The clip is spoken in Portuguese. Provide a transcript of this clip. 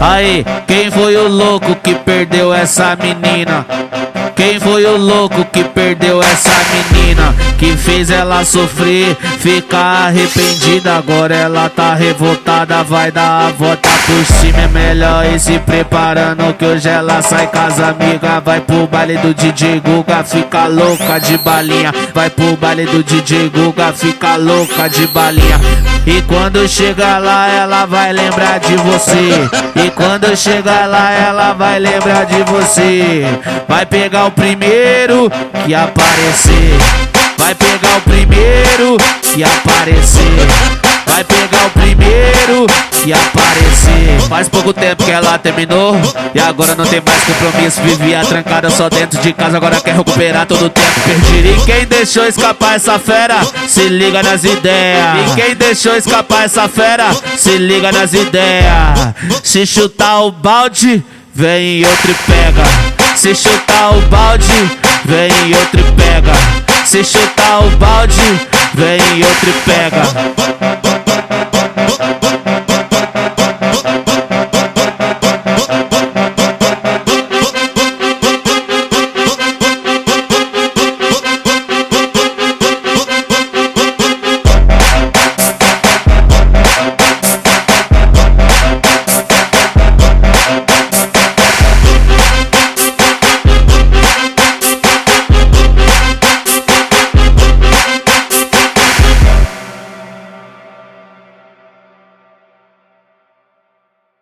Aí, quem foi o louco que perdeu essa menina? Quem foi o louco que perdeu essa menina? Que fez ela sofrer, ficar arrependida. Agora ela tá revoltada, vai dar a volta por cima. É melhor ir se preparando que hoje ela sai com as amigas. Vai pro baile do DJ Guga, fica louca de balinha. Vai pro baile do DJ Guga, fica louca de balinha. E quando chegar lá, ela vai lembrar de você. E quando chegar lá, ela vai lembrar de você. Vai pegar o primeiro que aparecer. Vai pegar o primeiro que aparecer. Vai pegar o primeiro que aparecer. Faz pouco tempo que ela terminou e agora não tem mais compromisso. Vivia trancada só dentro de casa, agora quer recuperar todo o tempo perdido. E quem deixou escapar essa fera? Se liga nas ideias. E quem deixou escapar essa fera? Se liga nas ideias. Se chutar o balde, vem outro e pega. Se chutar o balde, vem outro e pega. Se chutar o balde, vem outro e pega.